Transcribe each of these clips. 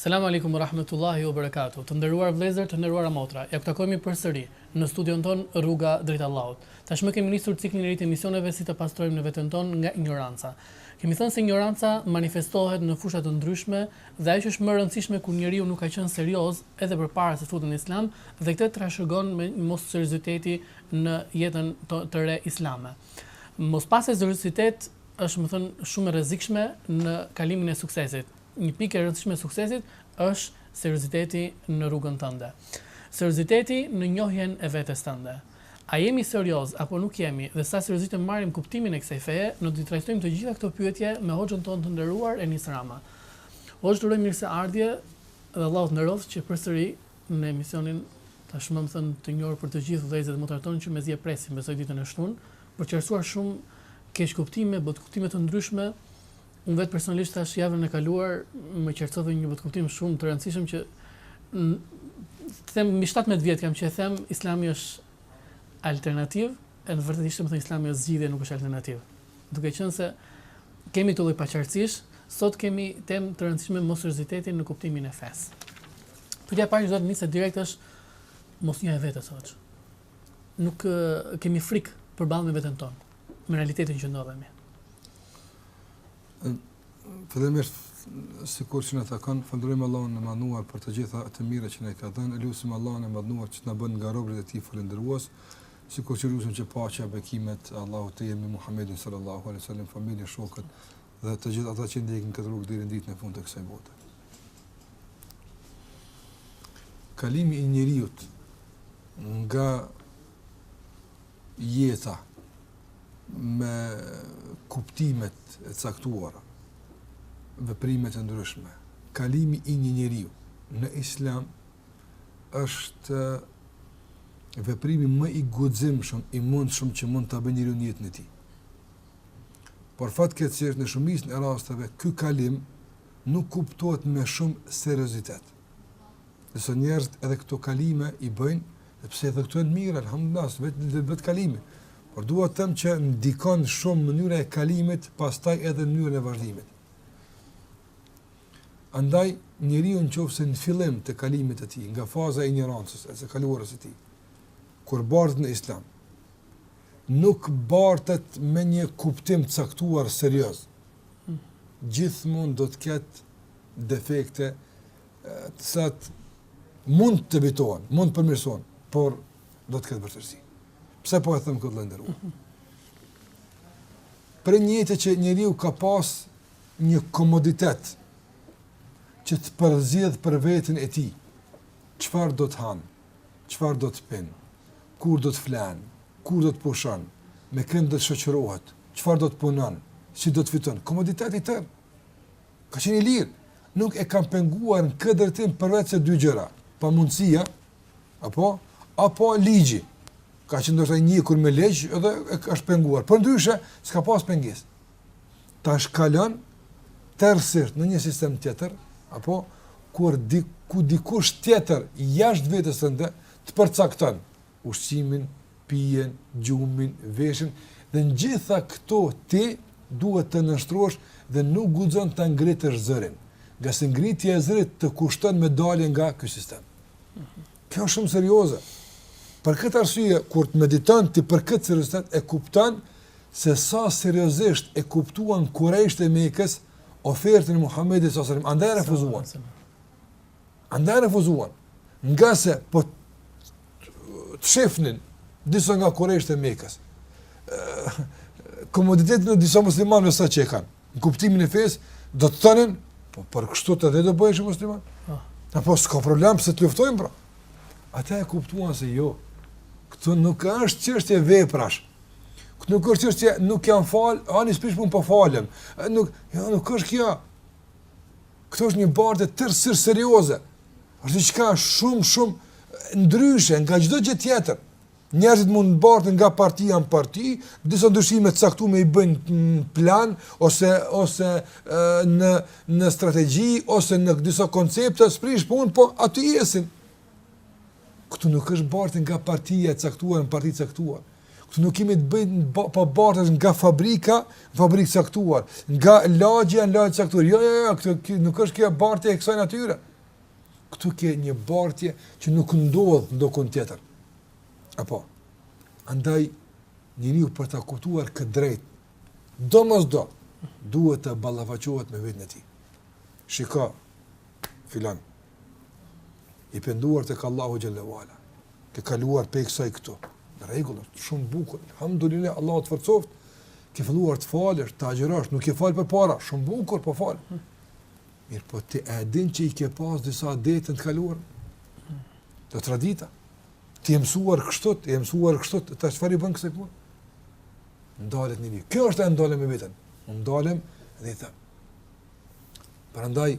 Selam Alejkum ue Rahmetullahi ue Berekatuh Të nderuar vëllezër të nderuara motra ja ku takohemi përsëri në studion tonë Rruga drejt Allahut tashmë kemi nisur ciklin e ri të emisioneve si të pastrojmë ne veten tonë nga injoranca kemi thënë se injoranca manifestohet në fusha të ndryshme dhe ajo që është shumë e rëndësishme kur njeriu nuk ka qenë serioz edhe përpara se të futet në Islam dhe këtë e trashëgon me mos serioziteti në jetën të re islame mospasja e seriozitetit është me thënë shumë e rrezikshme në kalimin e suksesit. Një pikë e rëndësishme e suksesit është serioziteti në rrugën tënde. Serioziteti në njohjen e vetes tënde. A jemi serioz apo nuk jemi dhe sa seriozisht e marrim kuptimin e kësaj feje, ne do t'i trajtojmë të gjitha këto pyetje me Hoxhën tonë të nderuar Enis Rama. Hoxhë t'uroj mirëseardhje dhe Allahu të nderoftë që përsëri në emisionin tashmë me thënë të njohur për të gjithë vëllezërit dhe motrat tonë që mezi e presin besoj ditën e shtunë për të qartësuar shumë keqkuptime, botëkuptime të ndryshme, Unë vetë personalisht thash javën e kaluar më qartësove një botëkuptim shumë të rëndësishëm që të them mbi 17 vjet kam që e them Islami është alternativë, e në vërtetë ishte me thënë Islami është zgjidhje, nuk është alternativë. Duke qenë se kemi këto lloj paqartësish, sot kemi temë të rëndësishme mosseriozitetin në kuptimin e fesë. Pyetja e parë që do të nisë direkt është mosnjohja e vetes hoxhë. Nuk kemi frikë të përballemi me veten tonë, me realitetin që ndodhemi. Fillimisht sikur që na takon, falënderojmë Allahun e Madhëruar për të gjitha të mirat që na ka dhënë, e lusim Allahun e Madhëruar që të na bën nga robërit e Tij falënderues, sikur që lusim që paqja e bekimet e Allahut të jenë mbi Muhamedin sallallahu alaihi wasallam, familjen, shokët dhe të gjithë ata që ndjekin këtë rrugë deri në ditën e fundit të kësaj bote. Kalimi i njeriut nga jeta me kuptimet e caktuara, veprimet e ndryshme, kalimi i një njeriu në Islam është veprimi më i guximshëm i mundshëm që mund ta bëjë njeriu në jetën e tij. Por fatkeqësisht në shumicën e rasteve ky kalim nuk kuptohet me shumë seriozitet. Nëse njerëzit edhe këto kalime i bëjnë, dhe pse edhe këto janë mirë, alhamdulillah, vetvetë kalimi. Por dua të them që ndikon shumë mënyra e kalimit, pastaj edhe mënyra e vazhdimit. Andaj njeriu nëse në fillim të kalimit të tij, nga faza e injorancës, e së kaluarës së tij, kur bartet në Islam, nuk bartet me një kuptim të caktuar serioz. Gjithmonë do të ketë defekte të cilat mund të evitohen, mund të përmirësohen, por do të ketë vështirësi. Pse po e them këtë Lendrit? Mhm. Për një jetë që njeriu ka pas një komoditet që të përzgjedh për veten e tij, çfarë do të hanë, çfarë do të pinë, kur do të flen, kur do të pushon, me kënd do të shoqërohet, çfarë do të punon, si do të fiton, komoditeti i tërë, Ka qenë i lirë. Nuk e kan penguar në këtë drejtim përveçse dy gjëra, pamundësia apo apo ligji. Ka qenë ndoshta i ndjekur me ligj edhe është penguar. Përndryshe, s'ka pas pengesë. Tash kalon tërësisht në një sistem tjetër, apo kur di, ku dikush tjetër jashtë vetes tënde të përcakton ushqimin, pijen, gjumin, veshjen dhe në gjitha këto ti duhet të nënshtrohesh dhe nuk guxon ta ngritësh zërin, ngase ngritja e zërit të kushton me dalje nga ky sistem. Kjo është shumë serioze. Për këtë arsye kur të mediton ti për këtë seriozitet e kupton se sa seriozisht e kuptuan kurejshët e Mekës ofertën e Muhamedit sallallahu alajhi wasallam, andaj refuzuan. Andaj refuzuan, ngase po të shifnin disa nga kurejshët e Mekës komoditetin e disa muslimanëve saqë e kanë, në kuptimin e fesë, do të thonin, po për kështu edhe unë do bëhesha musliman. Ah. Apo s'ka problem pse të luftojmë, pra. Ata e kuptuan se jo, këtu nuk është çështje veprash, këtu nuk është çështje nuk jam fal, ani s'prish punë po falem, nuk, jo, jo, nuk është kjo, Këtu është një bartje tërësisht serioze. Është diçka shumë, shumë ndryshe nga çdo gjë tjetër. Njerëzit mund të barten nga partia në parti, disa ndryshime të caktume i bëjnë në plan, ose, ose në, në strategji, ose në disa koncepte, s'prish punë, po aty jesin. Këtu nuk është bartje nga partia e caktuar në parti të caktuar. Këtu nuk kemi të bëjmë po, po bartje nga fabrika në fabrikë të caktuar, nga lagjja në lagje të caktuar. Jo, jo, jo, këtu nuk është kjo bartje e kësaj natyre. Këtu ke një bartje që nuk ndodh ndokund tjetër. Apo, andaj njeriu për ta kuptuar këtë drejt, domosdo, duhet të ballafaqohet me veten e tij. Shiko, filan, I penduar tek Allahu xhelle ve ala. Ke kaluar prej kësaj këtu. Në rregull, shumë bukur. Alhamdulillah, Allahu të forcoftë. Ke filluar të falesh, të agjërosh, nuk je falë përpara. Shumë bukur, po falesh. Mirëpo ti e din që i ke pas disa adete në të kaluar. Tradita. Ti je mësuar kështu, je mësuar kështu, tash çfarë i bën kësaj pune. Ndalet njeriu. Kjo është ndalja me veten. Ndalet njeriu. Prandaj,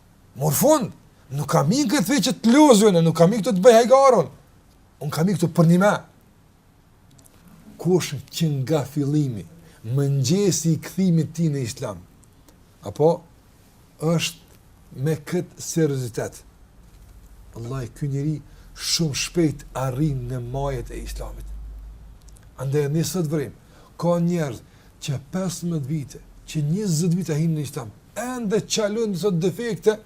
Mori fund, nuk kam hy në këtë fe që të loz, nuk kam hy të bëj hajgare. Unë kam ikë të për një me. Kush që nga fillimi, mëngjesi i kthimit tij në islam, apo është me këtë seriozitet. Vallahi ky njeri shumë shpejt arrin në majet e islamit. Andaj edhe sot vërejmë, ka njerë që pesëmbëdhjetë vite, që njëzet vite hyjnë në islam, ende çalojnë disa defekte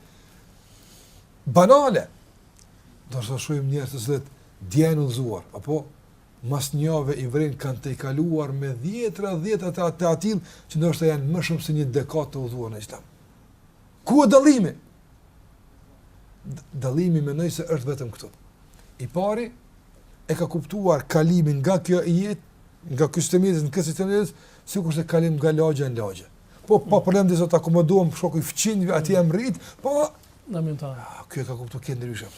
banale. Do të shohim njerëz të cilët dje u udhëzuan, apo pas një viti i vëren kanë tejkaluar me dhjetra dhjetra të atillë që ndoshta janë më shumë se një dekadë të udhëzuar në islam. Ku është dallimi? Dallimi mendoj se është vetëm këtu. I pari, e ka kuptuar kalimin nga kjo jetë, nga kjo sistem në këtë sistem jetës, sikurse kalim nga lagja në lagje. Po, pa problem dhe sot u akomoduam, për shkoku i fqinjëve, aty jam rritë, po... Në mjën ta. Ah, ky e ka kuptu këtë ndryshim.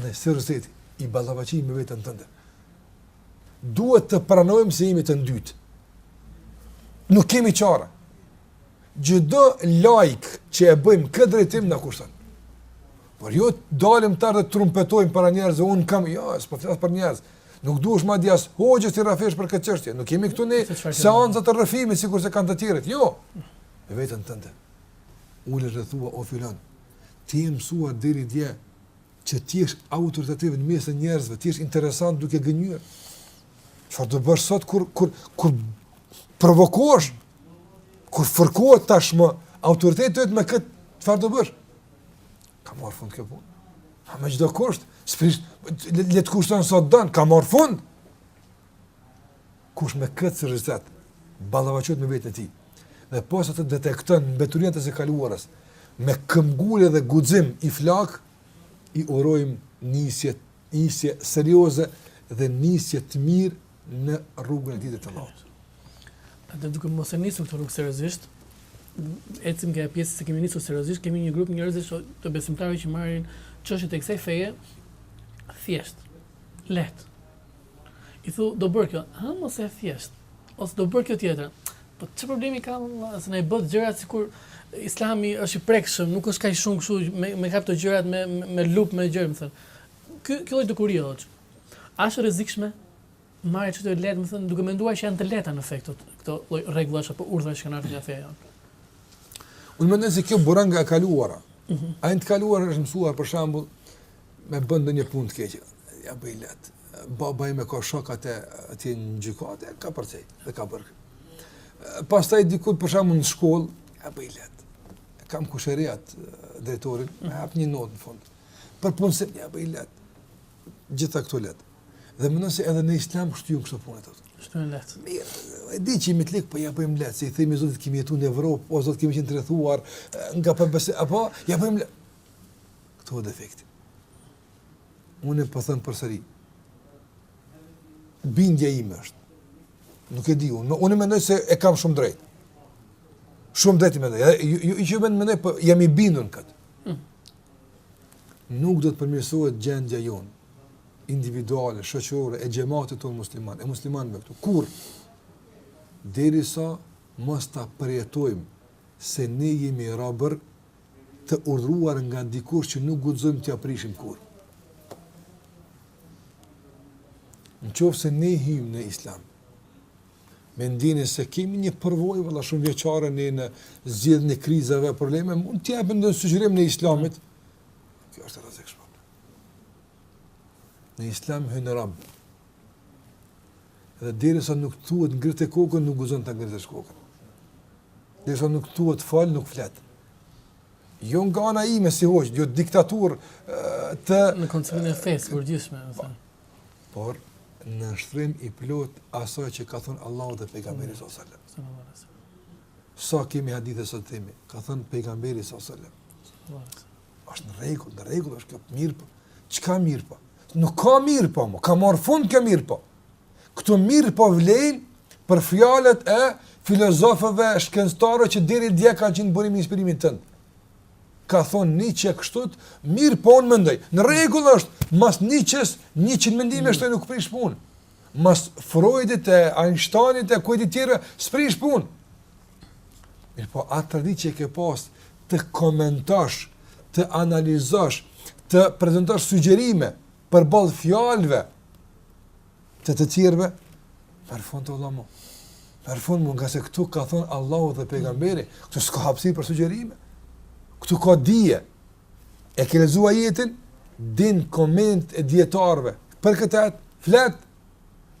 Me seriozitet, u ballafaqu me veten tënde. Duhet të pranojmë se jemi të ndytë. Nuk kemi çare. Çdo like që e bëjmë këtë drejtim na kushton. Por jo të dalim tash e të trumpetojmë para njerëzve, unë kam, jo, ja, s'po flas për njerëz, nuk duhesh madje as hoxhës t'i rrëfesh për këtë çështje, nuk jemi këtu në seanca të rrëfimit, sikurse kanë të tjerët, jo, veten tënde, ule dhe thuaj, o filan, ti je mësuar deri dje, që të jesh autoritativ në mes të njerëzve, të jesh interesant duke gënjyer. Çfarë do bësh sot kur kur kur provokohesh kur fërkohet tashmë autoriteti yt me këtë çfarë do bësh? Ka marrë fund kjo punë. Me çdo kusht, s'prish le të kushton sa don, ka marrë fund. Kush me këtë seriozitet ballafaqohet me veten e tij dhe posa të detekton mbeturinat e së kaluarës me këmbëngulje dhe guxim i flak i urojmë nisje nisje serioze dhe nisje të mirë në rrugën e dritës së Allahut. Atë duke mos e nisur këtë rrugë seriozisht, ecim nga pjesa se kemi nisur seriozisht, kemi një grup njerëzish, besimtarësh që marrin çështjet e kësaj feje thjesht, lehtë. I thu, do bërë kjo, ha mo se e thjeshtë, ose do bërë kjo tjetër. Po ç'problem ka, se ne i bëjmë gjërat sikur islami është i prekshëm, nuk është kaq shumë kështu me, me kapë gjërat me, me lupë, me gjëra, domethënë. Kjo, kjo lloj dukurie, hoxhë, është e rrezikshme, marrë çdo gjë lehtë, domethënë, duke menduar që janë të lehta në fakt, këto lloj rregullash apo urdhra që kanë ardhur nga feja jonë. Unë mendoj se kjo buron nga e kaluara. Mm -hmm. A në të kaluar është mësuar, për shambull, me bën ndonjë punë të keqe. Ia bëj lehtë. Baba im i ka shokët e tij në gjykatë, ka përcjell dhe ka bërë. Pastaj diku për shembull në shkollë, ia bëj lehtë. Kam kushëri atë drejtorin, më hap një notë në fund. Për punësim, ia bëj lehtë. Gjitha këto lehtë. Domethënë edhe në islam kështu janë këto punët. Kështu e lehtë. Mirë, e di që jemi të likë, po ia bëjmë lehtë, se i themi zotit kemi jetu në Evropë, o zotit kemi qenë të rrethuar, nga pabesimi, apo, ia bëjmë lehtë. këto defekte. Unë po them përsëri. Bindja ime është. Nuk e di unë, unë mendoj se e kam shumë drejt. Shumë drejt i mendoj. Jo që i mendoj po jam i bindur në këtë. Hmm. Nuk do të përmirësohet gjendja jonë individuale, shoqërore e xhematit tonë musliman, e muslimanëve këtu. Kur derisa mos ta përjetojmë se ne jemi robër të urdhëruar nga dikush që nuk guxojmë t'ia prishim kurrë. Në qofë se ne hymë në islam, me ndjenjë se kemi një përvojë, vëlla shumëvjeçare ne në zgjidhje krizave e probleme, mund t'ia bëjmë një sugjerim islamit, kjo është rrezik shumë. Në islam hyn rob. Dhe derisa nuk thuhet ngrite kokën, nuk guxon ta ngritësh kokën. Derisa nuk thuhet fol, nuk flet. Jo nga ana ime si hoxhë, jo diktator të... Në konceptin e fesë, kurrgjë s'më, me thënë. Por, nënshtrim i plotë asaj që ka thënë Allahu dhe pejgamberi alejhi selam. Sa kemi hadithe sot i themi, ka thënë pejgamberi alejhi selam. Është në rregull, në rregull është kjo mirëpo. Çka mirëpo? Nuk ka mirëpo, mo. ka marrë fund kjo mirëpo. Këto mirëpo vlejnë për fjalët e filozofëve, shkencëtarëve që deri dje kanë qenë burim i inspirimit tënd. Ka thonë Nietzsche kështu, mirëpo unë mendoj. Në rregull është, mas Nietzsche-s 100 mendime mm. shtoj nuk prish punë. Mas Freudit e Einsteinit e kujt tjetër s'prish punë. Mirëpo atë traditë që ke pas të komentosh, të analizosh, të prezentosh sugjerime, përballë fjalëve të të tjerëve, përfundoi vëllam. Përfundoi ngase këtu ka thonë Allahu dhe pejgamberi, këtu s'ka hapësirë për sugjerime, këtu ka dije, e ke lexu ajetin, din komentin e dijetarëve, për këtë ajet, flet,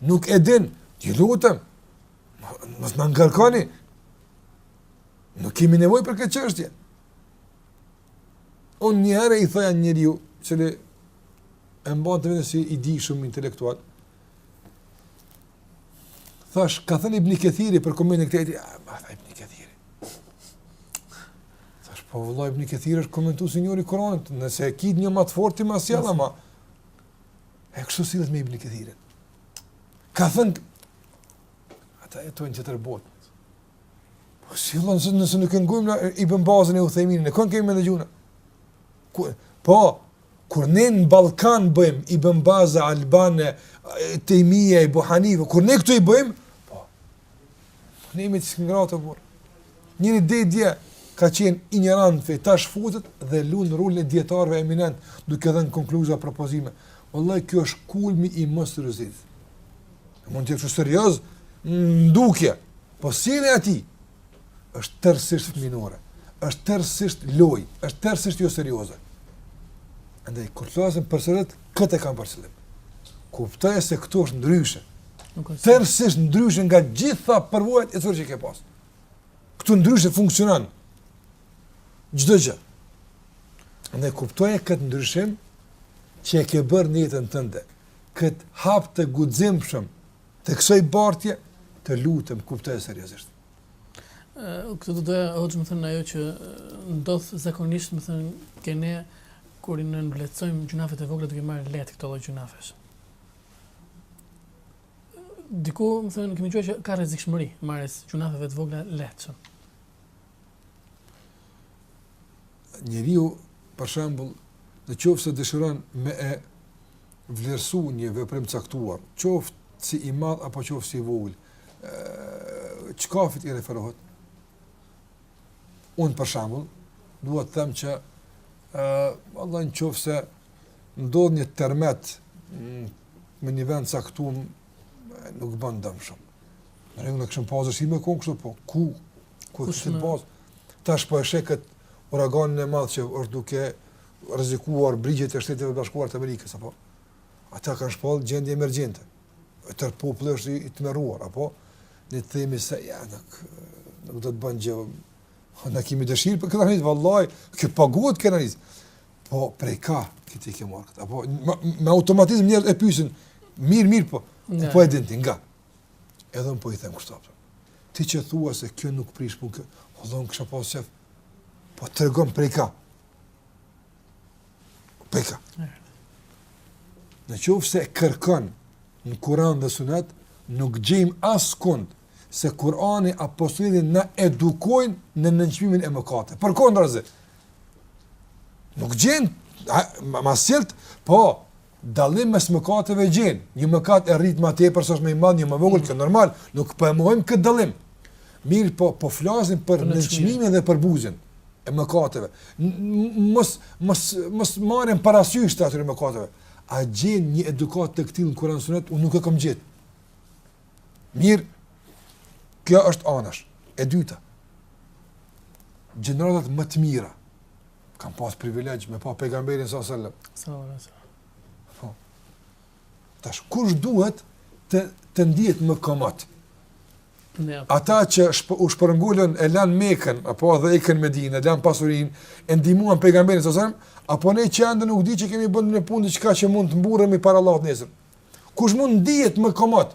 nuk e din, ju lutem, mos na ngarkoni, nuk kemi nevojë për këtë çështje, Unë një herë i thoja një njeriu, i cili e mban veten si i dijshëm shumë intelektual. Thash, ka thënë Ibn Kathiri për komentin e këtij, ah, ma tha Ibn Kathiri. Thash, po vëllai Ibn Kathiri është komentues njeri i Kur'anit, nëse e ke ti një më të fortë ti më sjell ama. E kështu sillet me Ibn Kathiri. Ka thënë ata e thonë tjetër botë. Po se vallahi, nëse, nëse nuk e ngojmë ne Ibn Bazin e Uthejminin, ne kënd kemi me dëgju ne? Ku, po, kur ne në Ballkan bëjmë Ibn Baza, Albanë, Tejmije e Buharive, kur ne këtu i bëjmë, po, po ne jemi, të shkretët, o burrë. Njeri deri dje, ka qenë injorant feje, tash futet dhe lun rolin e dijetarëve eminent, duke dhënë konkluza propozime. Vallahi, kjo është kulmi i mosseriozitetit. Mund të jetë që serioz, në dukje, Po sjellja e tij është tërësisht fëmijërore, është tërësisht lojë, është tërësisht jo serioze. Andaj kur flasim për seriozitet, këtë e kam për qëllim. Kuptoj se këtu është ndryshe. Tërësisht ndryshe nga gjitha përvojat e tjera që ke pasë. Këtu ndryshe funksionon çdo gjë. Andaj kuptoje këtë ndryshim që e ke bërë në jetën tënde. Këtë hap të guximshëm të kësaj bartje, të lutem kuptoje seriozisht. Ë këtë doja, hoxhë, domethënë ajo që ndodh zakonisht domethënë te ne kur i nënvlerësojmë gjynahet e vogla duke marrë lehtë këto lloj gjynahesh. Diku domethënë kemi dëgjuar që ka rrezikshmëri marrja e gjynaheve të vogla lehtëshëm. njeriu për shembull në qoftë se dëshiron me e vlerësu një veprim caktuar, qoftë si i madh apo qoftë si i vogël, çkafit i referohet? Unë për shembull dua të them që vallahi në qoftë se ndodh një tërmet mm, më një vend caktuar nuk bën dëm shumë. Njerëzit kishin pas si me thanë kështu po ku Ku je ti bazu? Tash po e sheh këtë uraganin e madh që është duke rrezikuar brigjet e Shteteve Bashkuara të Amerikës, apo? Ata kanë shpall gjendje emergjente, i tërë populli është i tmerruar, apo? Ne të themi se, ja, nuk, nuk do të bëjë gjë, ne kemi dëshirë për këtë analizë, vallahi, të paguhet këtë analizë, po prej ka ti e ke marrë këtë, apo? Me automatizëm njerëzit e pysin, mirë, mirë, po, ku po e din ti, nga? Edhe unë po i them kështu. Ti që thua se kjo nuk prish punë, o thua kështu po shef. Po tregon prej ka. Prej ka. Në qoftë se kërkon në kuran dhe sunet, nuk gjejmë askund se kurani apo suneti na edukojnë në nënçmimin e mëkateve. Përkundrazi. Nuk gjejmë, ma, ma po, dallim mes mëkateve gjen, një mëkat e rrit më tepër se është më i madh, një më vogël, kjo normal, nuk po e mohojmë këtë dallim. Mirëpo po flasim për nënçmimin dhe përbuzjen e mëkateve. Mos mos mosmarrjen parasysh të atyre mëkateve. A gjen një edukat të këtillë në Kur'an Sunet, unë nuk e kam gjetë. Mirë. Kjo është ana e dytë. Gjeneratat më të mira Kanë pas privilegj me pa pejgamberin sa selam. Sa ora sa. Po. Tash kush duhet të të ndihet më komod? Ata që shp u shpërngulën e lanë Mekën apo edhe ikën në Medinë, lanë pasurinë, e ndihmuan pejgamberin sa selam, apo ne që ende nuk di që kemi bërë një punë diçka që mund të mburremi para Allahut nesër. Kush mund ndihet më komod?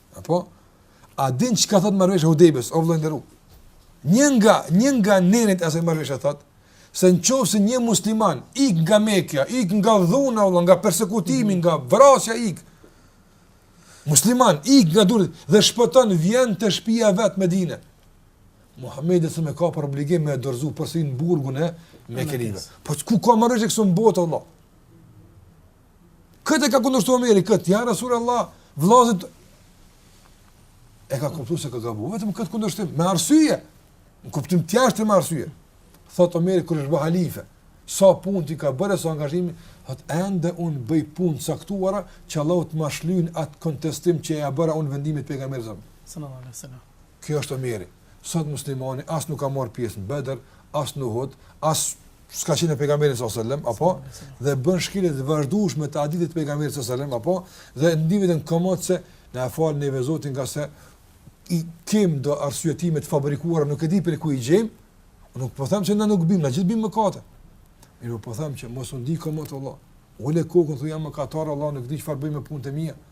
Apo? A din çka thot marvesha Hudejbijes, o vlla i nderum? Një nga, një nga nenet e asaj marrveshje thot, se në qoftë se një musliman ik nga mekja, ik nga dhuna, vlla, nga persekutimi, nga vrasja ik, musliman ik nga duart dhe shpëton vjen te shpia vet në Medine. Muhammedi e ka për obligim me e dorzu përsëri në burgun e mekelive. Po ku ka marveshje kësi në botë, vlla? Këtë e ka kundërshtu Omeri, këtë, ja Rasul Allah, vlazit, kur e ka kuptu se ka gabu, vetëm këtë kundërshtim, me arsyje, në kuptim të jashtëm me arsyje, thotë Omeri, kur është bë halife, sa punët i ka bërë, sa angazhimi, thotë, ende unë bëj punë të caktuara, që Allah të ma shlyn atë kontestim që ia bëra unë vendimit pejgamberit. Subhanallah, subhanallah. Ky është Omeri. Sot muslimani as nuk ka marr pjesë në Bedër, as në Uhud, as s'ka qenë me pejgamberin sallallahu alajhi wasallam, apo dhe bën shkelje të vazhdueshme të hadithit të pejgamberit sallallahu alajhi wasallam, apo dhe ndihet komot se na fal neve Zoti ngase i kem do arsyetime të fabrikuara, nuk e di prej ku i gjejmë. Unë nuk po them se na nuk bëjmë, na gjithë bëjmë mëkate. Mirëpo them që mos u ndi komot vlla. Ule kokën thuaj jam mëkatar Allah, nuk di çfarë bëj me punët e mia. Mi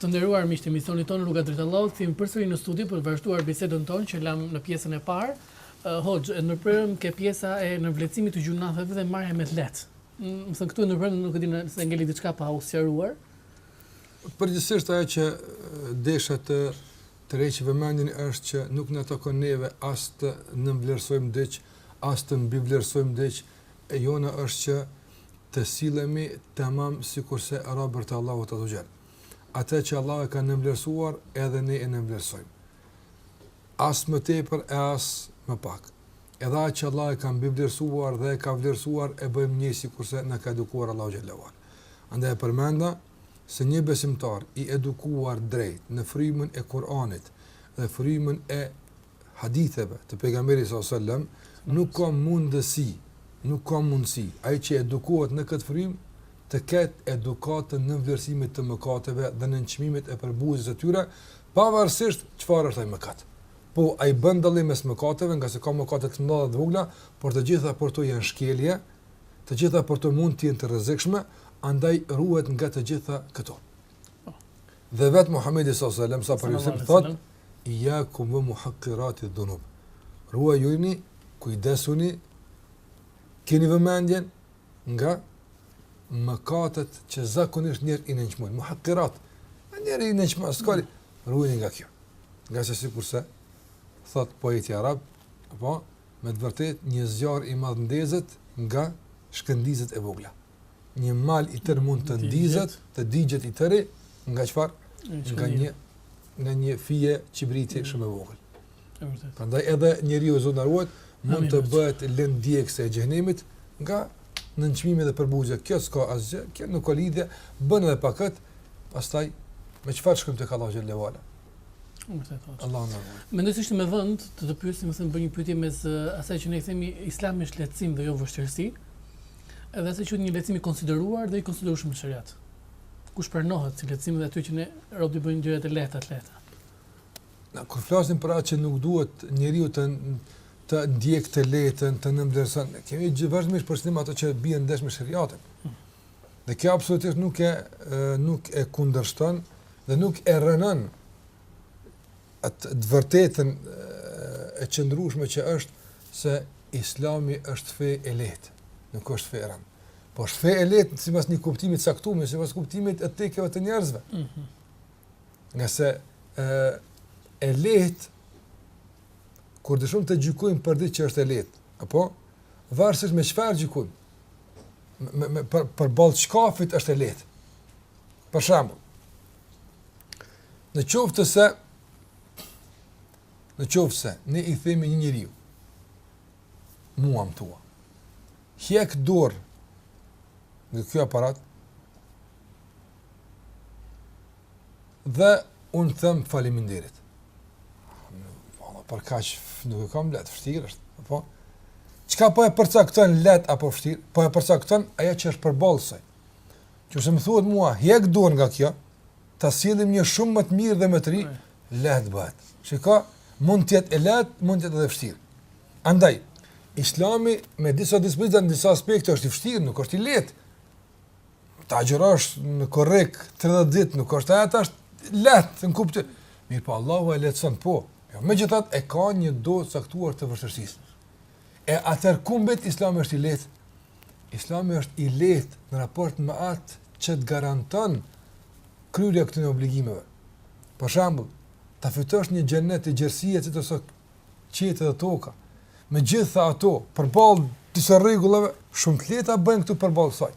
Të nderuar miq të emisionit tonë Rruga drejt Allahut, kthehemi përsëri në studio për të vazhduar bisedën tonë që lamë në pjesën e parë. Uh, Hoxh, e ndërprerëm ke pjesa e nënvlerësimit të gjunafeve dhe marrja me të lehtë. Mm, me thënë këtu e ndërprerëm nuk e di nëse ngeli diçka pa u sqaruar. Përgjithsisht ajo që desha të tërheq vëmendjen është që nuk na takon neve as të nënvlerësojmë diç, as të mbivlerësojmë diç, e jona është që të sillemi tamam sikurse robërt e Allahut azza wa jall. Atë që Allahu e ka nënvlerësuar edhe ne e nënvlerësojmë. As më tepër e as më pak. Edhe atë që Allahu e ka mbivlerësuar dhe e ka vlerësuar e bëjmë ne sikurse na ka edukuar Allahu xhallahu ala. Andaj e përmenda se një besimtar i edukuar drejt në frymën e Kur'anit dhe frymën e haditheve të pejgamberit sallallahu alajhi wasallam, nuk ka mundësi, nuk ka mundësi ai që edukohet në këtë frymë të ketë edukatën e nënvlerësimit të mëkateve dhe nënçmimit e përbuzjes së tyre, pavarësisht çfarë është ai mëkat. Po ai bën dallim mes mëkateve, ngase ka mëkate të mëdha dhe të vogla, por të gjitha për të janë shkelje, të gjitha për të mund të jenë të rrezikshme, andaj ruhet nga të gjitha këto. Dhe vetë Muhammedi s.a.s. thotë, ijjakum ue muhakkirati dhunub. Ruajuni, kujdesuni, keni vëmendjen nga mëkatet që zakonisht njerëzit i nënçmojnë. Muhakkirat, njerëzit i nënçmojnë, së kari, ruajuni nga kjo. Ngase sikurse thotë poeti arab, apo, me të vërtetë një zjarr i madh ndezet nga shkëndijat e vogla. një mal i tërë mund të ndizet, të digjet i tëri, nga çfarë? Nga një, nga një fije qibriti mm. shumë e vogël. Prandaj edhe njeriu Zot na ruajt, mund të bëhet lëndë djegëse e xhehenemit nga nënçmimi dhe përbuzja. Kjo s'ka asgjë, kjo nuk ka lidhje, bën edhe pa këtë, pastaj me çfarë shkojmë tek Allahu xhelle ue ala? Allahu na ruajt. Mendoj se ishte me vend të të pyesim, me thënë bëj një pyetje mes asaj që ne i themi islami është lehtësim dhe jo vështirësi, Edhe se është një lehtësim i konsideruar dhe i konsiderueshëm në Sheriat. Ku shpërfaqet si lehtësim dhe aty që ne robtë bëjmë gjëra të lehta, të lehta. Ne kur flasim për atë që nuk duhet njeriu të të ndjekë të lehtën, të nënvlerësojë, kemi vazhdimisht për qëllim ato që bien ndesh me Sheriatin. Hmm. Dhe kjo absolutisht nuk e nuk e kundërshton dhe nuk e rënon atë të vërtetën e qëndrueshme që është se Islami është fe e lehtë, nuk është fe e rëndë. Po është fe e lehtë sipas një kuptimi të caktuar, jo sipas kuptimit të tekeve të njerëzve. Ëh. Mm -hmm. Ngase ë e lehtë kur dëshirojmë të gjykojmë për diç që është e lehtë, apo varësisht me çfarë gjykojmë? Me, me për, përballë çkafit është e lehtë. Për shembull, në qoftë se në qoftë se ne i themi një njeriu, mua më thua, hiq dorë nga ky aparat, dhe unë them faliminderit. Vlla, për kaq nuk e kam lehtë, vështirë është, apo? Çka po e përcakton lehtë apo vështirë? Po e përcakton ajo që është përballë saj. Nëse më thuhet mua, hiq dorë nga kjo, ta sjellim një shumë më të mirë dhe më të ri, lehtë bëhet. Shiko, mund të jetë e lehtë, mund të jetë e vështirë. Andaj, Islami me disa dispozita në disa aspekte është i vështirë, nuk është i lehtë. Të agjërosh në korrik 30 ditë, nuk është ajo tash lehtë, në kuptë. Mirëpo Allahu e lehtëson po. Jo, megjithatë e ka një dozë të caktuar të vështirësisë. E atëherë ku mbet Islami është i lehtë? Islami është i lehtë në raport me atë që të garanton kryerja e këtyre obligimeve. Për shembull, ta fitosh një xhenet gjerësia e të cilit sa qiejt dhe toka, me gjitha ato, përballë disa rregullave, shumë të lehta bëhen këto përballë saj.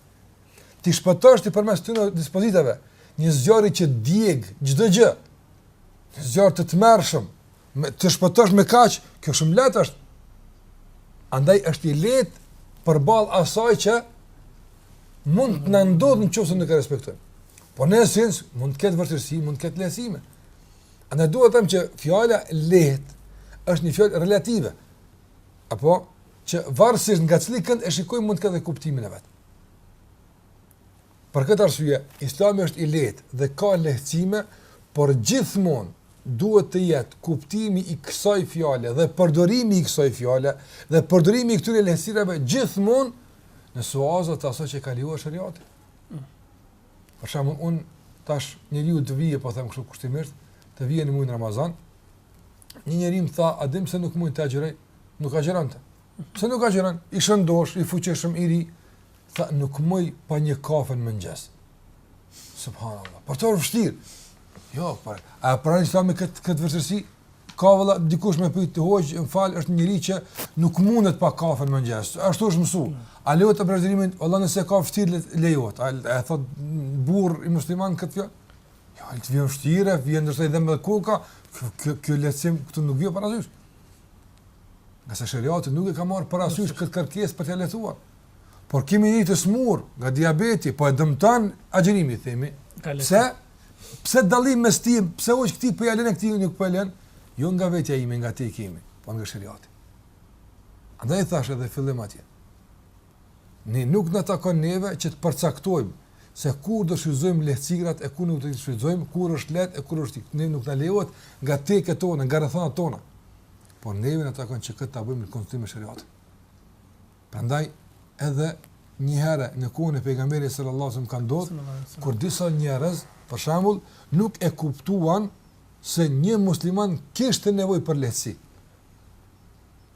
T'i shpëtosh ti përmes këtyre dispozitave, një zjarri që djeg çdo gjë. Një zjarr të tmerrshëm, e t'i shpëtosh me kaq, kjo shumë lehtë është. Andaj është i lehtë përballë asaj që mund të na ndodhë nëse nuk e respektojmë. Por në esencë mund të ketë vështirësi, mund të ketë lehtësime. Andaj duhet të them që fjala lehtë është një fjalë relative. Apo që varësisht nga cili kënd e shikojmë mund të ketë kuptimin e vet. Për këtë arsye, Islami është i lehtë dhe ka lehtësime, por gjithmonë duhet të jetë kuptimi i kësaj fjale dhe përdorimi i kësaj fjale dhe përdorimi i këtyre lehtësirave gjithmonë në suaza të asaj që ka lejuar sheriati. Për shembull, unë tash njeriu të vjen, po them kështu kushtimisht, të vjen në muajin Ramazan. Një njeri më tha, a di pse nuk muj të agjëroj? Nuk agjëronte. Pse nuk agjëron? I shëndosh, i fuqishëm, i ri. Tha, nuk muj pa një kafe në mëngjes. Subhanallah. Për të o vështirë. Jo, por a pranohet me këtë këtë vështirësi? Ka vlla dikush më pyet, thotë hoxhë, më fal, është njeri që nuk mundet pa kafe në mëngjes. Ashtu është mësu. A lejohet të prishë agjërimin? Vlla nëse ka vështirë lejohet. A e thotë burri musliman këtë fjalë? Ja, jo, t'i vjen vështirë, vjen ndërsa i dhemb koka. Kjo kjo lehtësim këtu nuk vjen parasysh. Ngase sheriati nuk e ka marrë parasysh këtë kërkesë për të lehtësuar. Por kemi një të smur nga diabeti, po e dëmton agjërimi themi. Pse? Pse dallim mes ti, pse o këti po ja lënë këti nuk po ia lën? Jo nga vetja ime, nga ti themi, po nga shariati. Andaj thash edhe n'fillim atje. Ne nuk na takon neve që të përcaktojmë se kur do shfrytëzojmë lehtësirat e kur nuk do t'i shfrytëzojmë, kur është lehtë e kur është tik. Ne nuk na lejohet nga tekat tona, nga rrethanat tona. Por neve na takon që këtë ta bëjmë në koordinim me shariatin. Prandaj edhe një herë në kohën e pejgamberit sallallahu alajhi wasallam ka ndodhur kur disa njerëz, për shembull, nuk e kuptuan se një musliman kishte nevojë për lehtësi.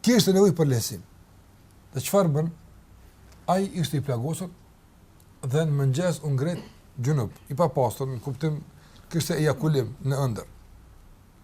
Kishte nevojë për lehtësi. Dhe çfarë bën? Ai ishte i plagosur dhe në mëngjes u ngrit xhunub, i papastër, në kuptim kishte ejakulim në ëndërr.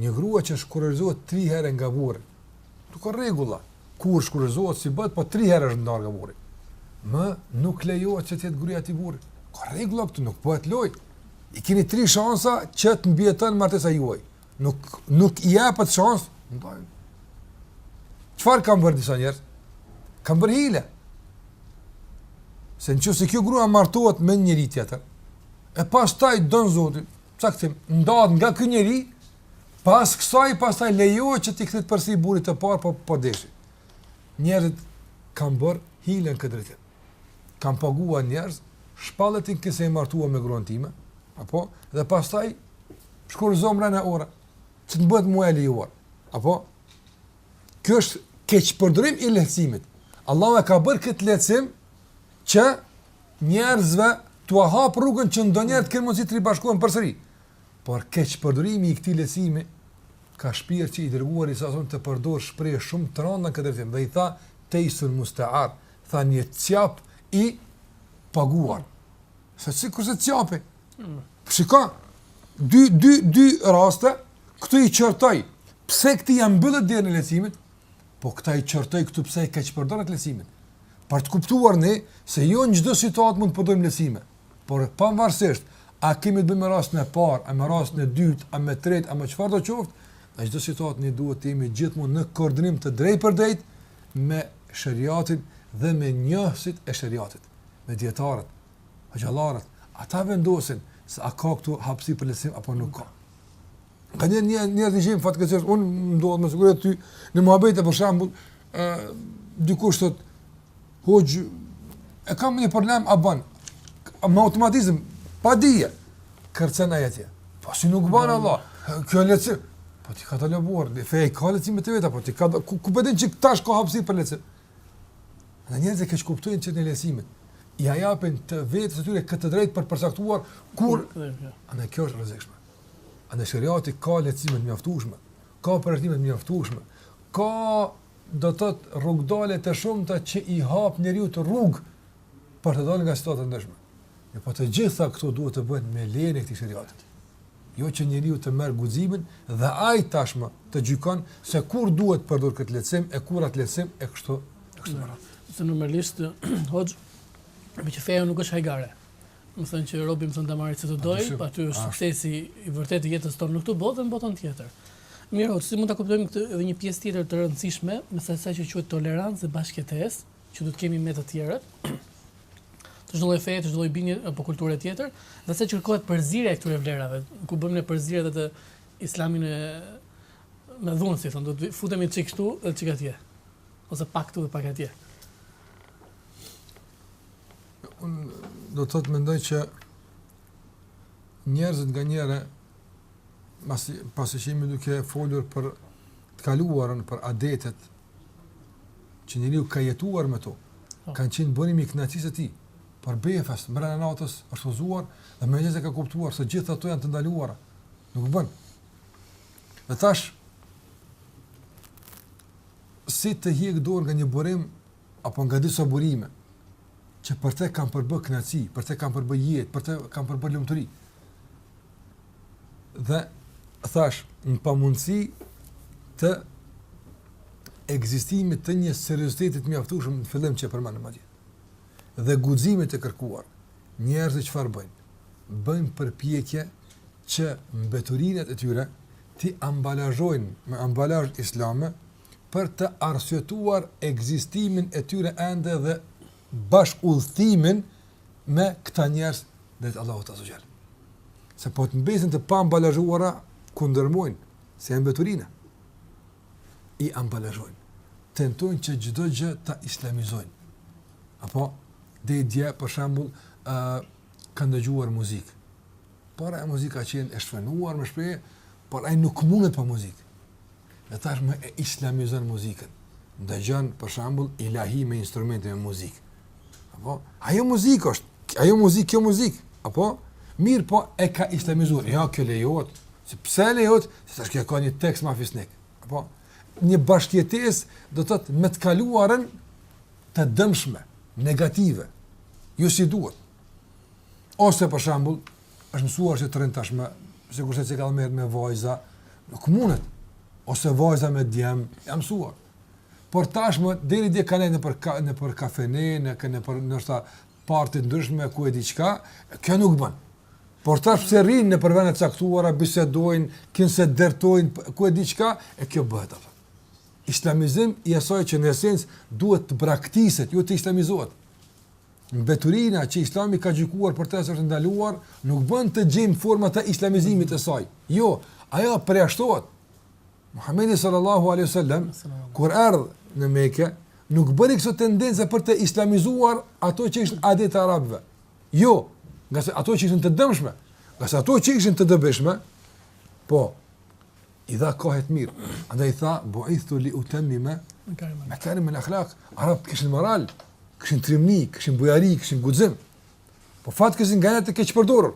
Një grua që shkurorëzohet 3 herë nga burri, dhe ka rregulla. Kur shkurorëzohet si bëhet, po 3 herë është ndarë nga burri. Më nuk lejohet që të jetë gruaja e atij burri. Ka rregulla këtu, nuk bëhet lojë. I keni 3 shansa që të mbijeton martesa juaj. Nuk nuk i japet shans, ndaj. Çfarë kanë bërë disa njerëz? Kanë bërë hile. Se në qoftë se kjo grua martohet me njeri tjetër, e pastaj dhënë Zotin, Caktim, ndahet nga ky njeri, pas kësaj pastaj lejohet që t'i kthehet përsëri burrit të parë po po deshi. Njerëzit kanë bër hile në këtë drejtim. Kan paguar njerëz, shpallet nikahi, martohu me gruan time, apo dhe pastaj shkurorëzoma në orë, që të më bëhet mua e lejuar? Apo Kjo është keqpërdorim i lehtësimit. Allahu e ka bërë këtë lehtësim që njerëzve t'ua hapë rrugën që ndonjëherë të kenë mundësi të ribashkohen përsëri. Por keqpërdorimi i këtij lehtësimi ka shpjerr që i Dërguari a.s. të përdorë shprehje shumë të rënda në këtë drejtim dhe i tha tejsun musta'ar, tha një cjap i paguar. Se sikurse cjapi. Po shiko, dy, dy, dy raste, këtu i qortoi, pse këti ia mbyllët derën e lehtësimit, Po këta i qortoi këtu pse e keqpërdorët lehtësimin. Për të kuptuar ne se jo në çdo situatë mund të përdorim lehtësimin. Por pavarësisht a kemi të bëjmë me rastin e parë, a me rastin e dytë, a me tretë, a me çfarëdo qoftë, në çdo situatë ne duhet të jemi gjithmonë në koordinim të drejtpërdrejt me shariatin dhe me njohësit e shariatit, me dijetarët, hoxhallarët, ata vendosin se a ka këtu hapësirë për lehtësim apo nuk ka. Ka një një njerëz që fatkeqësisht, unë më duhet me siguru ty në muhabet për shembull, ë dikush thotë hoxhë e kam një problem a bën? Me automatizëm, pa dije, kërcen ai atje. Po si nuk bën Allah, kjo lehtësim, po ti ka të lejuar, dhe feja ka lehtësimet e veta, po ti ka, ku, ku po e di që tash ka hapësirë për lehtësim? Njerëzit e keqkuptojnë çështjen e lehtësimit, ia japin vetes së tyre këtë drejtë për të përcaktuar, kur, a në kjo është e rrezikshme. A në sheriati ka lehtësime të mjaftueshme, ka përjashtime të mjaftueshme, ka do të thotë rrugdalje të shumta që i hap njeriut rrugë për të dalë nga situata të ndryshme. E po të gjitha këto duhet të bëhen me lejen e këtij sheriati. Jo që njeriu të merr guximin dhe ai tashmë të gjykon se kur duhet përdor këtë lehtësim e kur atë lehtësim e kështu kështu me radhë. Se normalisht hoxhë meqë feja nuk është hajgare. Me thënë që robi me thënë ta marrë si të dojë, po aty është suksesi i vërtetë i jetës tonë në këtë botë dhe në botën tjetër. Mirë, si mund të kuptojmë këtë edhe një pjesë tjetër të rëndësishme, asaj që quhet tolerancë dhe bashkëjetesë, që duhet të kemi me të tjerët, të çdo lloj feje, të çdo lloj bindje apo kulture tjetër, dhe se kërkohet përzierje e këtyre vlerave, ku bëjmë ne përzierje dhe të islamit e me dhunë, si themi, do të futemi çik këtu dhe çik atje, ose pak këtu dhe pak atje. Unë do të thotë mendoj që njerëzit nganjëherë, pasi, pasi që jemi duke folur për të kaluarën, për adetet, që njeriu ka jetuar me to, po. kanë qenë burim i kënaqësisë së tij, për befasi, brenda natës, është udhëzuar, dhe menjëherë e ka kuptuar, se të gjitha ato janë të ndaluara, nuk bën. Dhe tash, si të hjek dorë nga një burim, apo nga disa burime që për të kanë përbërë kënaqësi, për të kanë përbërë jetë, për të kanë përbërë lumturi. Dhe tash, në pamundësi të ekzistimit të një serioziteti të mjaftueshëm në fillim që e përmendëm atje. Dhe guximit të kërkuar, njerëzit çfarë bëjnë? Bëjnë përpjekje që mbeturinat e tyre t'i ambalazhojnë me ambalazh islam për të arsyetuar ekzistimin e tyre ende dhe bashkëudhëtimin me këta njerëz drejt Allahut azze ve xhel. Se po të mbesin të paambalazhuara kundërmojnë se janë mbeturina. I ambalazhojnë. Tentojnë që çdo gjë ta islamizojnë. Apo deri dje për shembull ë uh, ka dëgjuar muzikë. Por ajo muzika ka qenë e shfrenuar më shpesh, por ai nuk mundet pa muzikë. dhe tashmë e islamizon muzikën. Dëgjon për shembull ilahi me instrumente me muzikë. Apo? Ajo muzikë është, ajo muzikë, kjo muzikë, apo? Mirëpo e ka islamizuar. Ja jo, kjo lejohet. Se pse lejohet? Se tash kjo ka një tekst ma fisnik. Apo një bashkëjetesë do të thotë me të kaluarën të dëmshme, negative. jo si duhet. Ose për shembull, është mësuar që të rrijë tashmë, sikurse që ka merr me vajza, nuk mundet. Ose vajza me djem, janë mësuar. Por tashmë deri dhe kanë nëpër ka, nëpër kafene, në kanë nëpër ndoshta parti të ndryshme ku e di çka, kjo nuk bën. Por tash pse rrin nëpër vende të caktuara, bisedojnë, kinse dertojnë ku e di çka, e kjo bëhet atë islamizim i asaj që në esencë duhet të braktiset, jo të islamizohet. Mbeturina që Islami ka gjykuar për të se është ndaluar, nuk bën të gjejmë forma të islamizimit të saj. Jo, ajo përjashtohet. Muhamedi sallallahu alaihi wasallam kur erdhi në Mekë, nuk bëri këso tendenca për të islamizuar ato që ishin adet i arabëve. Jo, ngase ato që ishin të dëmshme, ngase ato që ishin të dobishme, po, I dha kahe të mirë. Andaj tha, buithtu li utemmime mekarimel ahlak. Arabët kishin moral, kishin trimni, kishin bujari, kishin guxim. Po fatkeqësisht ka qenë të keqpërdorur.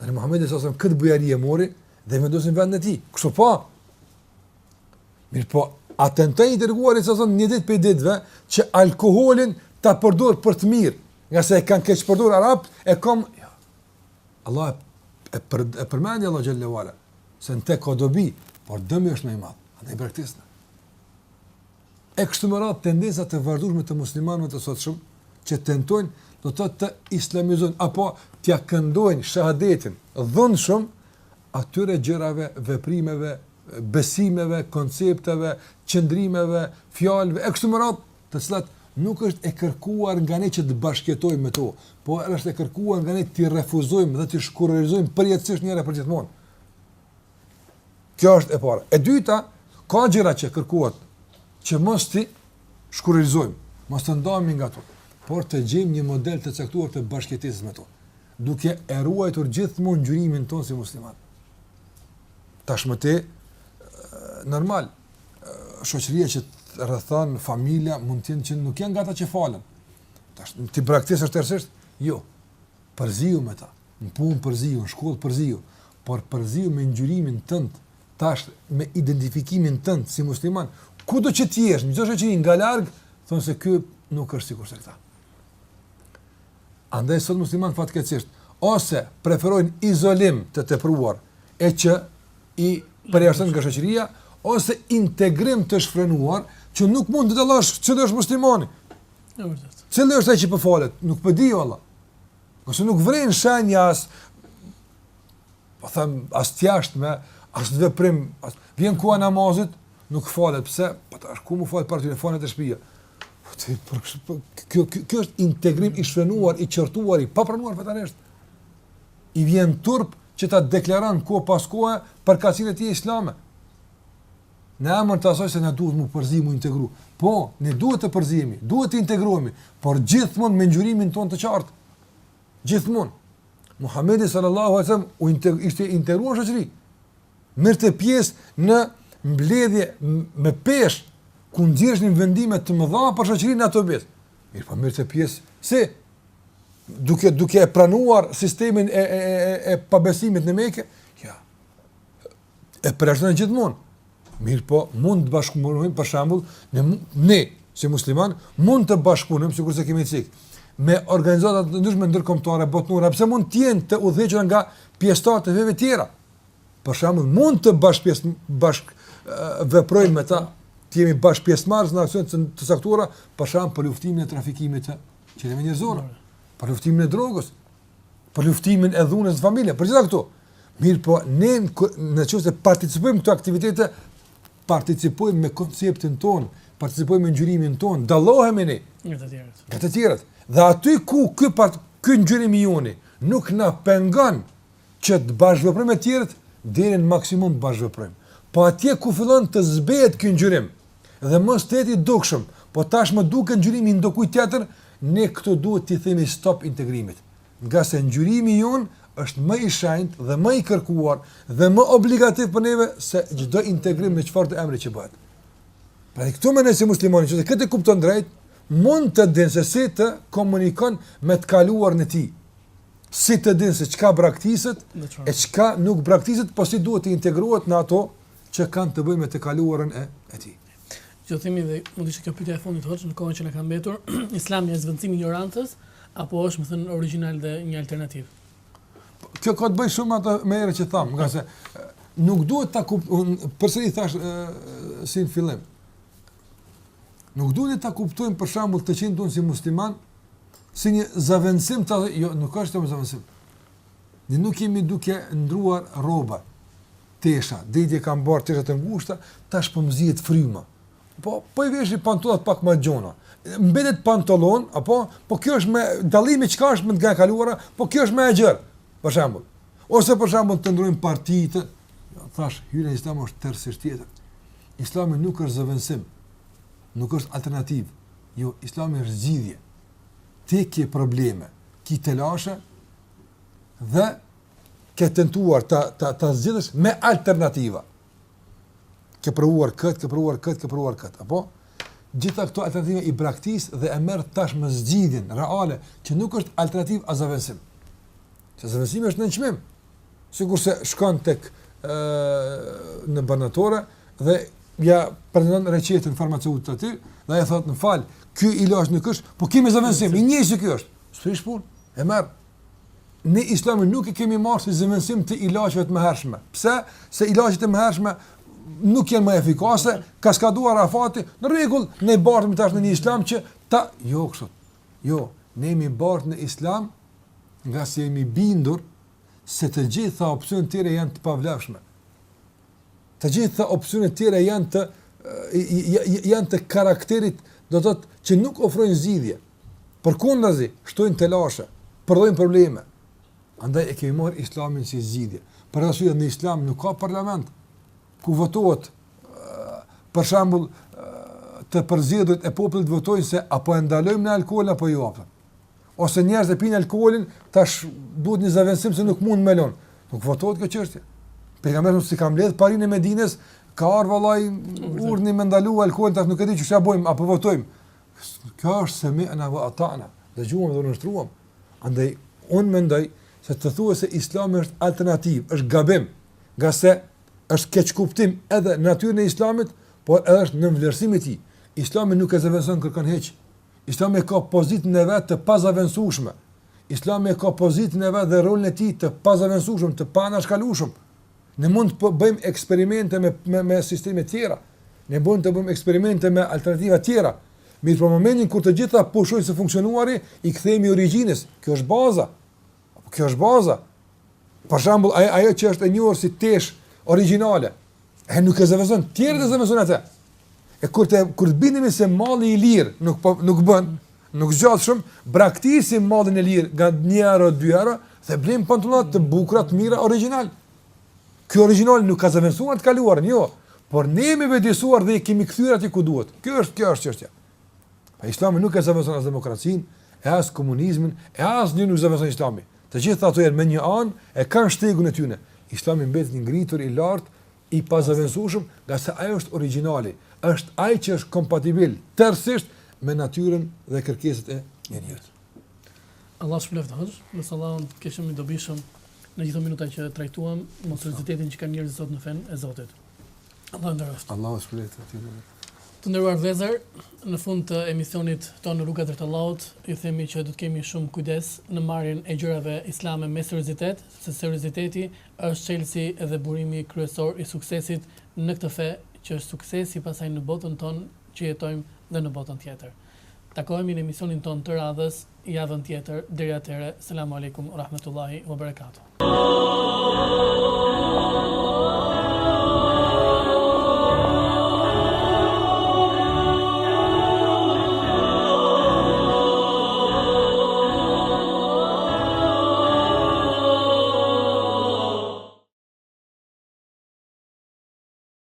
Dhe Muhammedi alejhi selam këtë bujari e mori dhe e vendosi në vendin e tij. Kështu pra. Mirëpo, a tentoi i dërguari alejhi selam një ditë prej ditëve që alkoholin ta përdorë për të mirë. Ngase e kanë keqpërdorur arabët, e kom... Ja, Allahu e për, e përmendi Allahu xhel-le ve ala se në te ka dobi, por dëmi është më i madh. Andaj braktiseni. E kështu me radhë tendenca të vazhdueshme të muslimanëve të sotshëm që tentojnë do të të islamizojnë apo t'ia këndojnë shahadetin dhunshëm atyre gjërave, veprimeve, besimeve, koncepteve, qëndrimeve, fjalëve e kështu me radhë të cilat nuk është e kërkuar nga ne që të bashkëjetojmë me to, por është e kërkuar nga ne t'i refuzojmë dhe t'i shkurorëzojmë përjetësisht një herë e përgjithmonë. Kjo është e para. E dyta, ka gjëra që kërkohet që mos t'i shkurorëzojmë, mos të ndahemi nga to, por të gjejmë një model të caktuar të bashkëjetesës me to, duke e ruajtur gjithmonë ngjyrimin tonë si musliman. Tashmë ti normal shoqëria që të rrethon, familja mund të jenë që nuk janë nga ata që falen. Tash t'i braktisësh tërësisht? Jo. Përziu me ta. Në punë përziu, në shkollë përziu, por përziu me ngjyrimin tënd, tash me identifikimin tënd si musliman, kudo që të jesh, nëse të shohin nga larg, thonë se ky nuk është sikurse këta. Andaj sot muslimanët fatkeqësisht ose preferojnë izolim të tepruar e që i përjashton nga shoqëria ose integrim të shfrenuar që nuk mund të dallosh cili është muslimani. Është vërtet. Cili është ai që po falet? Nuk po di valla. Ose nuk vren shenja as po them as të jashtme, as të veprim, as vjen koha e namazit, nuk falet pse? Po tash ku më fal për ty telefonat e shtëpia? Po ti për kë kjo kjo është integrim i shfrenuar, i qortuar, i papranuar fetarisht. I vjen turp që ta deklaron kohë pas kohe përkatësinë e tij islame. Në emër të asaj se na duhet me u përzi me u integru. Po, ne duhet të përzihemi, duhet të integrohemi, por gjithmonë me ngjyrimin tonë të qartë. Gjithmonë. Muhamedi sallallahu alaihi wasallam u integ ishte integruar në shoqëri. Merrte pjesë në mbledhje me peshë ku nxirrnin vendime të mëdha për shoqërinë atëbotë. Mirëpo merrte pjesë si duke duke e pranuar sistemin e e e e pabesimit në Mekë, ja. E prezanton gjithmonë. Mirëpo, mund të bashkëpunojmë për shembull në ne si musliman mund të bashkëpunojmë sikur se kemi cek me organizata të ndryshme ndërkombëtare botërore, edhe pse mund të jenë të udhëhequra nga pjesëtarë të feve tjera. Për shembull, mund të bashkëpjes bashk veprojmë me ta, të jemi bashkëpjesëmarrës në aksione të caktuara, për shembull për luftimin e trafikimit të qenieve njerëzore, për luftimin e drogës, për luftimin e dhunës në familje, për gjitha këto. Mirëpo, ne në qoftë se participojmë këto aktivitete, participojmë me konceptin tonë, participojmë me ngjyrimin tonë, dallohemi ne. Nga të tjerët. Nga të tjerët. Dhe aty ku ky ngjyrim i joni nuk na pengon që të bashkëveprojmë me të tjerët deri në maksimum të bashkëveprojmë. Po atje ku fillon të zbehet ky ngjyrim dhe mos të jetë i dukshëm, po tashmë duket ngjyrimi i ndokujt tjetër, ne këtu duhet t'i themi stop integrimit, ngase ngjyrimi jonë është më i shenjtë dhe më i kërkuar dhe më obligativ për neve se çdo integrim me çfarëdo emri që bëhet. Pra dhe këtu mendoj se muslimani në qoftë këtë e kupton drejt, mund të din se si të komunikon me të kaluarën e tij. si të din se çka braktiset e çka nuk braktiset, po si duhet të integrohet në ato që kanë të bëjnë me të kaluarën e e tij. Ju themi dhe mund të ishte kjo pyetja e fundit hoxh në kohën që na ka mbetur, Islami është zëvendësim i ignorancës apo është, me thënë, origjinal dhe një alternativë? Po, kjo ka të bëjë shumë ato më herët që thamë, ngase nuk duhet ta kuptojmë, përsëri thash si në fillim, Nuk duhet ta kuptojmë për shembull të qenit tonë si musliman si një zavendësim të jo, nuk është zavendësim. Ne nuk jemi duke ndruar roba, tesha, m'u kanë bërë tesha të ngushta, tash po më zihet fryma. Po, po i veshë pantollat pak më gjona. Mbetet pantallon, apo, po kjo është me dallim nga e kaluara, po kjo është më e gjërë, për shembull. Ose për shembull të ndrojmë partitë, tash hyrja në islam është tërësisht tjetër. Islami nuk është zëvendësim, nuk është alternativë. Jo, Islami është zgjidhje. Ti ke probleme, ke telashe dhe ke tentuar ta ta ta zgjidhësh me alternativa. Ke provuar këtë, ke provuar këtë, ke provuar këtë, apo? Gjitha këto alternativa i braktis dhe e merr tashmë zgjidhjen reale, që nuk është alternativë as zëvendësim. Se zëvendësimi është nënçmim. sikurse shkon tek ë në barnatore dhe ja prezanton recetën farmaceutit aty dhe ai thotë më fal, ky ilaç nuk është, po kemi zëvendësim, i njëjtë si ky është. S'prish punë, e merr. Ne islamin nuk e kemi marrë si zëvendësim të ilaçeve të mëhershme. Pse? Se ilaçet e mëhershme nuk janë më efikase, u ka skaduar afati. Në rregull, ne bartemi tash në një islam që ta jo kështu. Jo, ne jemi bart në Islam nga se jemi bindur se të gjitha opsionet tjera janë të pavlefshme. Të gjitha opsionet tjera janë të janë të karakterit, do të thotë që nuk ofrojnë zgjidhje. Përkundrazi, shtojnë telashe, prodhojnë probleme. Andaj e kemi marr Islamin si zgjidhje. Për atë arsye në Islam nuk ka parlament. ku votohet për shembull të përzgjedhurit e popullit votojnë se a po e ndalojmë ne alkoolin apo jo apo. Ose njerëzit e pinë alkoolin, tash duhet një zëvendësim se nuk mund me lënë. Nuk votohet kjo çështje. Pejgamberi nuk se i ka mbledh parinë e Medinës, ka ardh vallai urdhri me ndalu alkoolin tash nuk e di qysh ja bëjmë a po votojmë. Kjo është semi'na wa ata'na, dëgjuam dhe u nënshtruam. Andaj un mendoj se të thuhet se Islami është alternativë, është gabim. Ngase është keqkuptim edhe i natyrës së Islamit, por edhe është nënvlerësim i tij. Islami nuk e zëvendëson kërkënd hiç. Islami ka pozitën e vet të pazëvendësueshme. Islami ka pozitën e vet dhe rolin e tij të pazëvendësueshëm, të paanashkalueshëm. Ne mund të bëjmë eksperimente me me me sisteme të tjera. Ne mund të bëjmë eksperimente me alternativa të tjera. Mirëpo momentin kur të gjitha pushojnë së funksionuari, i kthehemi origjinës. Kjo është baza. Po kjo është baza. Për shembull, ajo, ajo që është e njohur si tesh origjinale, e nuk e zëvendëson, tjetër të zëvendëson atë. E kur të, kur të bindemi se malli i lirë nuk, po, nuk bën, nuk zgjat shumë, braktisim mallin e lirë nga një euro, dy euro, dhe blejmë pantollat të bukura të mira origjinal. Kjo origjinal nuk ka zëvendësuar të kaluarën, jo, por ne jemi vetëdijesuar dhe jemi kthyer aty ku duhet. Kjo është, kjo është çështja. Pra islami nuk e zëvendëson as demokracinë, e as komunizmin, e asnjë nuk zëvendëson islamin. Të gjitha ato janë më një anë, e kanë shtegun e tyne. Islami mbetet i ngritur i lartë, i pazëvendësueshëm, ngase ai është origjinali, është ai që është kompatibil tërësisht me natyrën dhe kërkesat e njeriut. Allahu ju shpërbleftë hoxhë, inshallah unë qeshë i dobishëm në gjithë minutat që trajtuam, që kanë njerëzit në fenë e Zotit. Allahu na ruajttë. Allahu ju shpërbleftë Të nderuar vëllezër, në fund të emisionit tonë Rruga drejt Allahut, ju themi që do të kemi shumë kujdes në marrjen e gjërave islame me seriozitet, sepse serioziteti është çelësi dhe burimi kryesor i suksesit në këtë fe, që është suksesi pastaj në botën tonë që jetojmë dhe në botën tjetër. Takohemi në emisionin tonë të radhës javën tjetër, deri atëherë Selamu Alejkum wa Rahmetullahi wa Barakatuh.